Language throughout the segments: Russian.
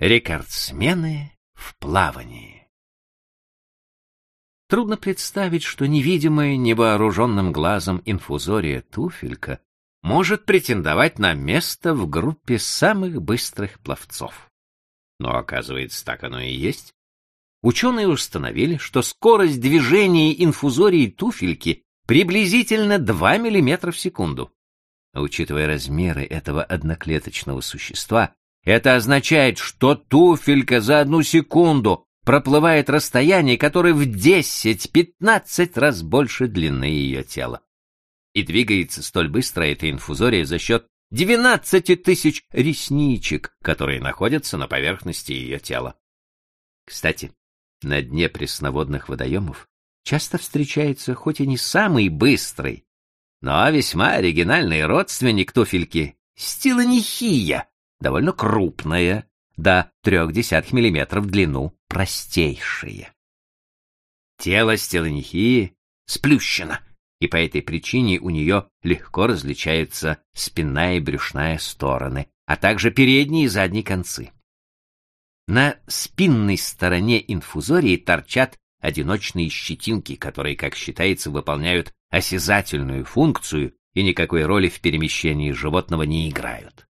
Рекордсмены в плавании. Трудно представить, что невидимая невооруженным глазом инфузория туфелька может претендовать на место в группе самых быстрых пловцов. Но оказывается, так оно и есть. Ученые установили, что скорость движения инфузории туфельки приблизительно 2 мм в секунду. А учитывая размеры этого одноклеточного существа, это означает, что туфелька за одну секунду проплывает расстояние, которое в 10-15 раз больше длины ее тела. И двигается столь быстро эта инфузория за счет 12 тысяч ресничек, которые находятся на поверхности ее тела. Кстати, на дне пресноводных водоемов часто встречается хоть и не самый быстрый, но весьма оригинальный родственник туфельки — стилонихия, довольно крупная, до трех десятых миллиметров в длину, простейшая. Тело стелонихии сплющено, и по этой причине у нее легко различаются спинная и брюшная стороны, а также передние и задние концы. На спинной стороне инфузории торчат одиночные щетинки, которые, как считается, выполняют осязательную функцию и никакой роли в перемещении животного не играют.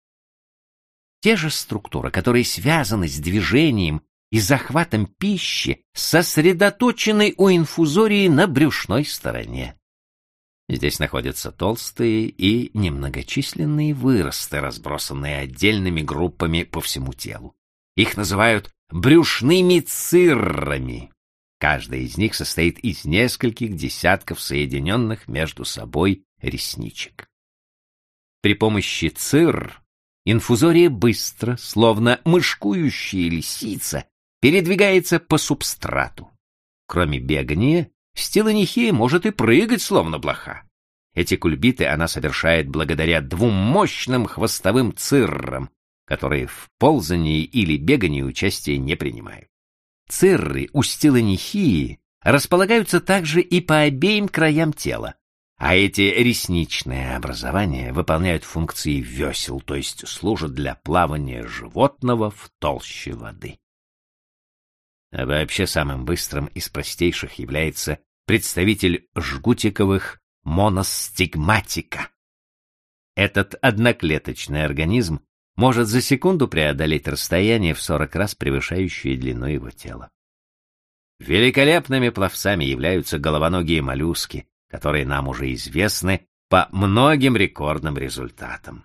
Те же структуры, которые связаны с движением и захватом пищи, сосредоточены у инфузории на брюшной стороне. Здесь находятся толстые и немногочисленные выросты, разбросанные отдельными группами по всему телу. Их называют брюшными циррами. Каждая из них состоит из нескольких десятков соединенных между собой ресничек. При помощи цирр Инфузория быстро, словно мышкующая лисица, передвигается по субстрату. Кроме бегания, стилонихия может и прыгать, словно блоха. Эти кульбиты она совершает благодаря двум мощным хвостовым циррам, которые в ползании или бегании участия не принимают. Цирры у стилонихии располагаются также и по обеим краям тела, а эти ресничные образования выполняют функции весел, то есть служат для плавания животного в толще воды. А вообще самым быстрым из простейших является представитель жгутиковых моностигматика. Этот одноклеточный организм может за секунду преодолеть расстояние в 40 раз превышающее длину его тела. Великолепными пловцами являются головоногие моллюски, которые нам уже известны по многим рекордным результатам.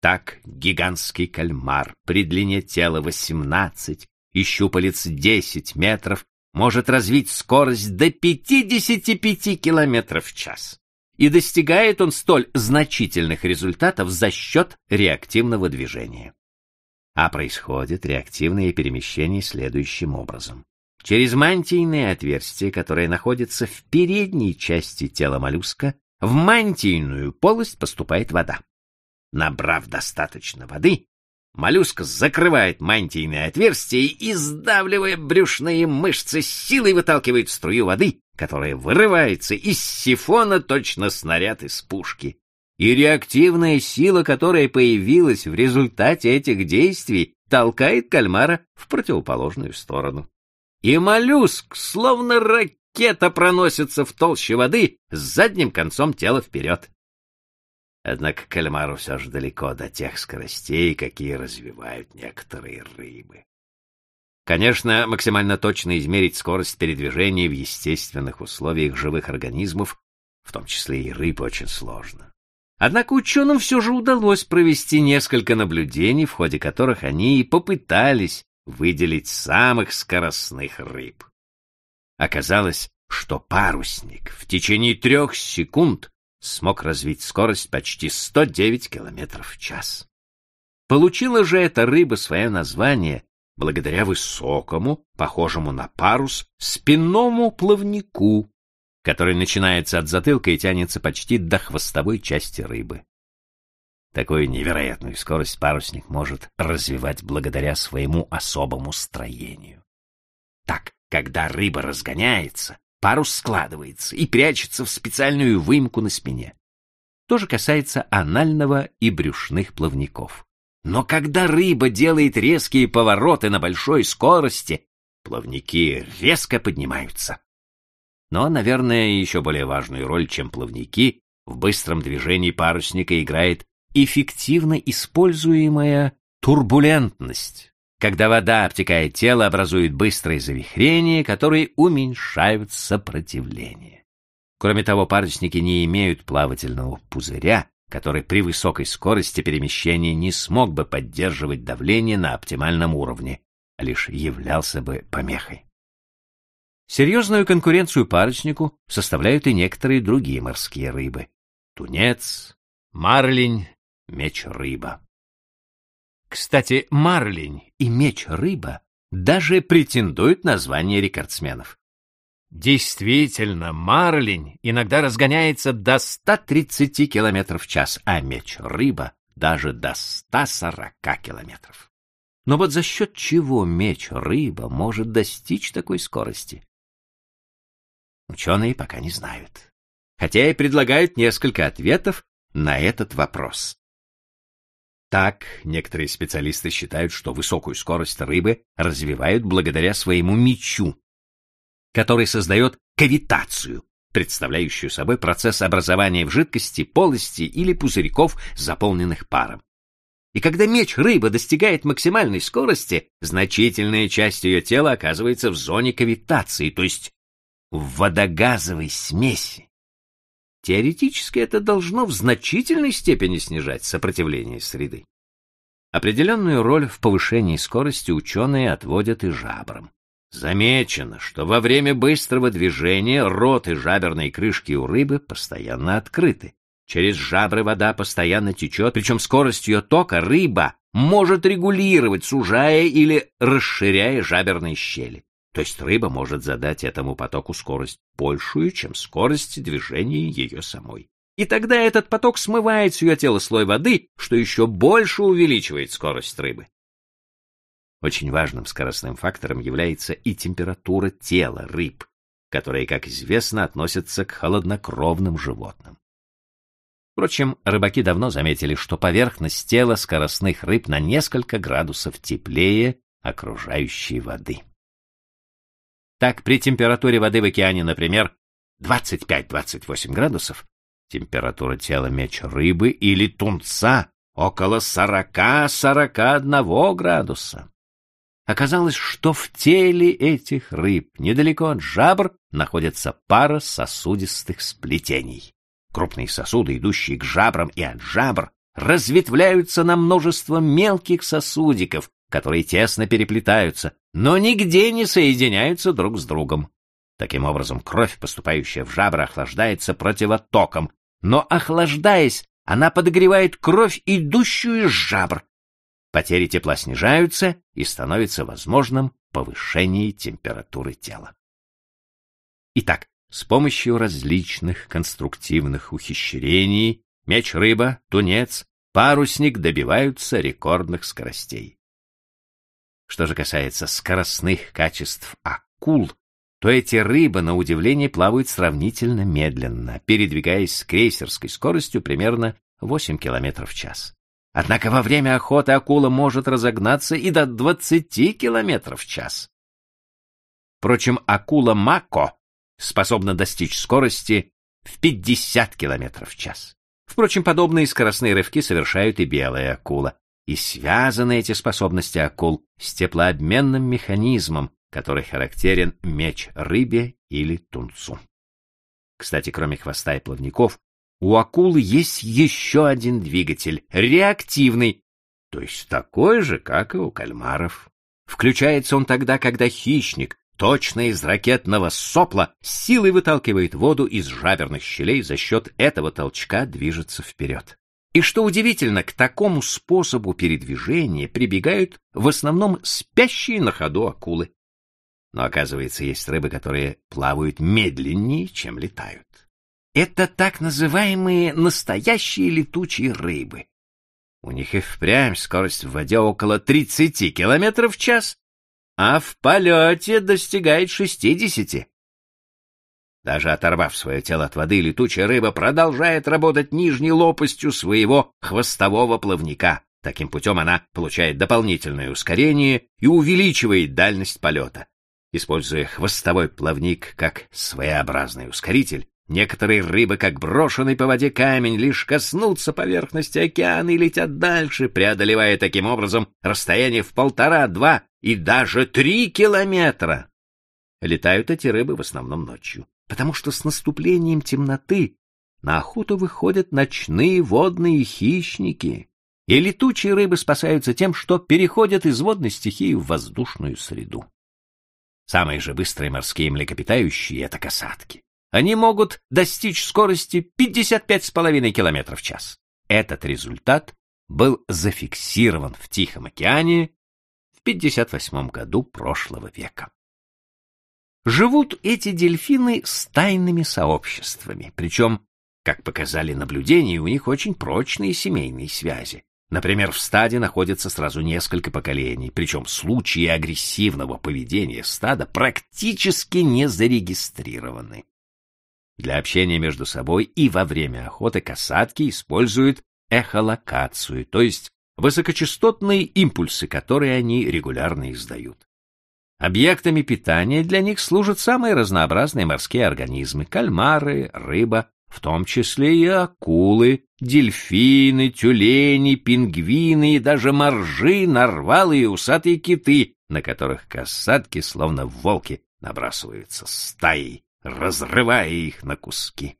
Так гигантский кальмар при длине тела 18 и щупалец 10 метров может развить скорость до 55 километров в час. И достигает он столь значительных результатов за счет реактивного движения. А происходит реактивное перемещение следующим образом. Через мантийное отверстие, которое находится в передней части тела моллюска, в мантийную полость поступает вода. Набрав достаточно воды, моллюск закрывает мантийное отверстие и, сдавливая брюшные мышцы, силой выталкивает струю воды, которая вырывается из сифона точно снаряд из пушки. И реактивная сила, которая появилась в результате этих действий, толкает кальмара в противоположную сторону и моллюск, словно ракета, проносится в толще воды с задним концом тела вперед. Однако кальмару все же далеко до тех скоростей, какие развивают некоторые рыбы. Конечно, максимально точно измерить скорость передвижения в естественных условиях живых организмов, в том числе и рыб, очень сложно. Однако ученым все же удалось провести несколько наблюдений, в ходе которых они и попытались выделить самых скоростных рыб. Оказалось, что парусник в течение трех секунд смог развить скорость почти 109 км в час. Получила же эта рыба свое название благодаря высокому, похожему на парус, спинному плавнику, который начинается от затылка и тянется почти до хвостовой части рыбы. Такую невероятную скорость парусник может развивать благодаря своему особому строению. Так, когда рыба разгоняется, парус складывается и прячется в специальную выемку на спине. То же касается анального и брюшных плавников. Но когда рыба делает резкие повороты на большой скорости, плавники резко поднимаются. Но, наверное, еще более важную роль, чем плавники, в быстром движении парусника играет эффективно используемая турбулентность, когда вода, обтекая тело, образует быстрые завихрения, которые уменьшают сопротивление. Кроме того, парусники не имеют плавательного пузыря, который при высокой скорости перемещения не смог бы поддерживать давление на оптимальном уровне, а лишь являлся бы помехой. Серьезную конкуренцию паруснику составляют и некоторые другие морские рыбы. Тунец, марлень, меч-рыба. Кстати, марлень и меч-рыба даже претендуют на звание рекордсменов. Действительно, марлень иногда разгоняется до 130 км в час, а меч-рыба даже до 140 км. Но вот за счет чего меч-рыба может достичь такой скорости? Ученые пока не знают, хотя и предлагают несколько ответов на этот вопрос. Так, некоторые специалисты считают, что высокую скорость рыбы развивают благодаря своему мечу, который создает кавитацию, представляющую собой процесс образования в жидкости полости или пузырьков, заполненных паром. И когда меч рыбы достигает максимальной скорости, значительная часть ее тела оказывается в зоне кавитации, то есть в водогазовой смеси. Теоретически это должно в значительной степени снижать сопротивление среды. Определенную роль в повышении скорости ученые отводят и жабрам. Замечено, что во время быстрого движения рот и жаберные крышки у рыбы постоянно открыты. Через жабры вода постоянно течет, причем скорость ее тока рыба может регулировать, сужая или расширяя жаберные щели. То есть рыба может задать этому потоку скорость большую, чем скорость движения ее самой. И тогда этот поток смывает с ее тела слой воды, что еще больше увеличивает скорость рыбы. Очень важным скоростным фактором является и температура тела рыб, которая, как известно, относится к холоднокровным животным. Впрочем, рыбаки давно заметили, что поверхность тела скоростных рыб на несколько градусов теплее окружающей воды. Так, при температуре воды в океане, например, 25-28 градусов, температура тела меч рыбы или тунца около 40-41 градуса. Оказалось, что в теле этих рыб, недалеко от жабр, находится пара сосудистых сплетений. Крупные сосуды, идущие к жабрам и от жабр, разветвляются на множество мелких сосудиков, которые тесно переплетаются, но нигде не соединяются друг с другом. Таким образом, кровь, поступающая в жабры, охлаждается противотоком, но, охлаждаясь, она подогревает кровь, идущую из жабр. Потери тепла снижаются, и становится возможным повышение температуры тела. Итак, с помощью различных конструктивных ухищрений меч-рыба, тунец, парусник добиваются рекордных скоростей. Что же касается скоростных качеств акул, то эти рыбы, на удивление, плавают сравнительно медленно, передвигаясь с крейсерской скоростью примерно 8 км в час. Однако во время охоты акула может разогнаться и до 20 км в час. Впрочем, акула Мако способна достичь скорости в 50 км в час. Впрочем, подобные скоростные рывки совершают и белая акула и связаны эти способности акул с теплообменным механизмом, который характерен меч рыбе или тунцу. Кстати, кроме хвоста и плавников, у акулы есть еще один двигатель, реактивный, то есть такой же, как и у кальмаров. Включается он тогда, когда хищник, точно из ракетного сопла, силой выталкивает воду из жаберных щелей, за счет этого толчка движется вперед. И что удивительно, к такому способу передвижения прибегают в основном спящие на ходу акулы. Но оказывается, есть рыбы, которые плавают медленнее, чем летают. Это так называемые настоящие летучие рыбы. У них и впрямь скорость в воде около 30 км в час, а в полете достигает 60. Даже оторвав свое тело от воды, летучая рыба продолжает работать нижней лопастью своего хвостового плавника. Таким путем она получает дополнительное ускорение и увеличивает дальность полета. Используя хвостовой плавник как своеобразный ускоритель, некоторые рыбы, как брошенный по воде камень, лишь коснутся поверхности океана и летят дальше, преодолевая таким образом расстояние в полтора, два и даже три километра. Летают эти рыбы в основном ночью, потому что с наступлением темноты на охоту выходят ночные водные хищники, и летучие рыбы спасаются тем, что переходят из водной стихии в воздушную среду. Самые же быстрые морские млекопитающие — это касатки. Они могут достичь скорости 55,5 км в час. Этот результат был зафиксирован в Тихом океане в 58 году прошлого века. Живут эти дельфины стайными сообществами, причем, как показали наблюдения, у них очень прочные семейные связи. Например, в стаде находится сразу несколько поколений, причем случаи агрессивного поведения стада практически не зарегистрированы. Для общения между собой и во время охоты касатки используют эхолокацию, то есть высокочастотные импульсы, которые они регулярно издают. Объектами питания для них служат самые разнообразные морские организмы: кальмары, рыба, в том числе и акулы, дельфины, тюлени, пингвины и даже моржи, нарвалы и усатые киты, на которых касатки, словно волки, набрасываются стаей, разрывая их на куски.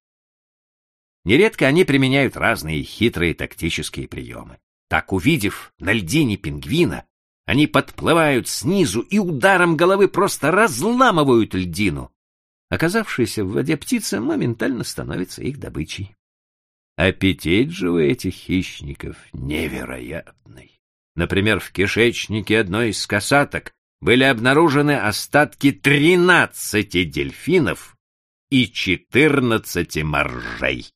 Нередко они применяют разные хитрые тактические приемы. Так, увидев на льдине пингвина, они подплывают снизу и ударом головы просто разламывают льдину, Оказавшаяся в воде птица моментально становится их добычей. Аппетит же у этих хищников невероятный. Например, в кишечнике одной из касаток были обнаружены остатки тринадцати дельфинов и четырнадцати моржей.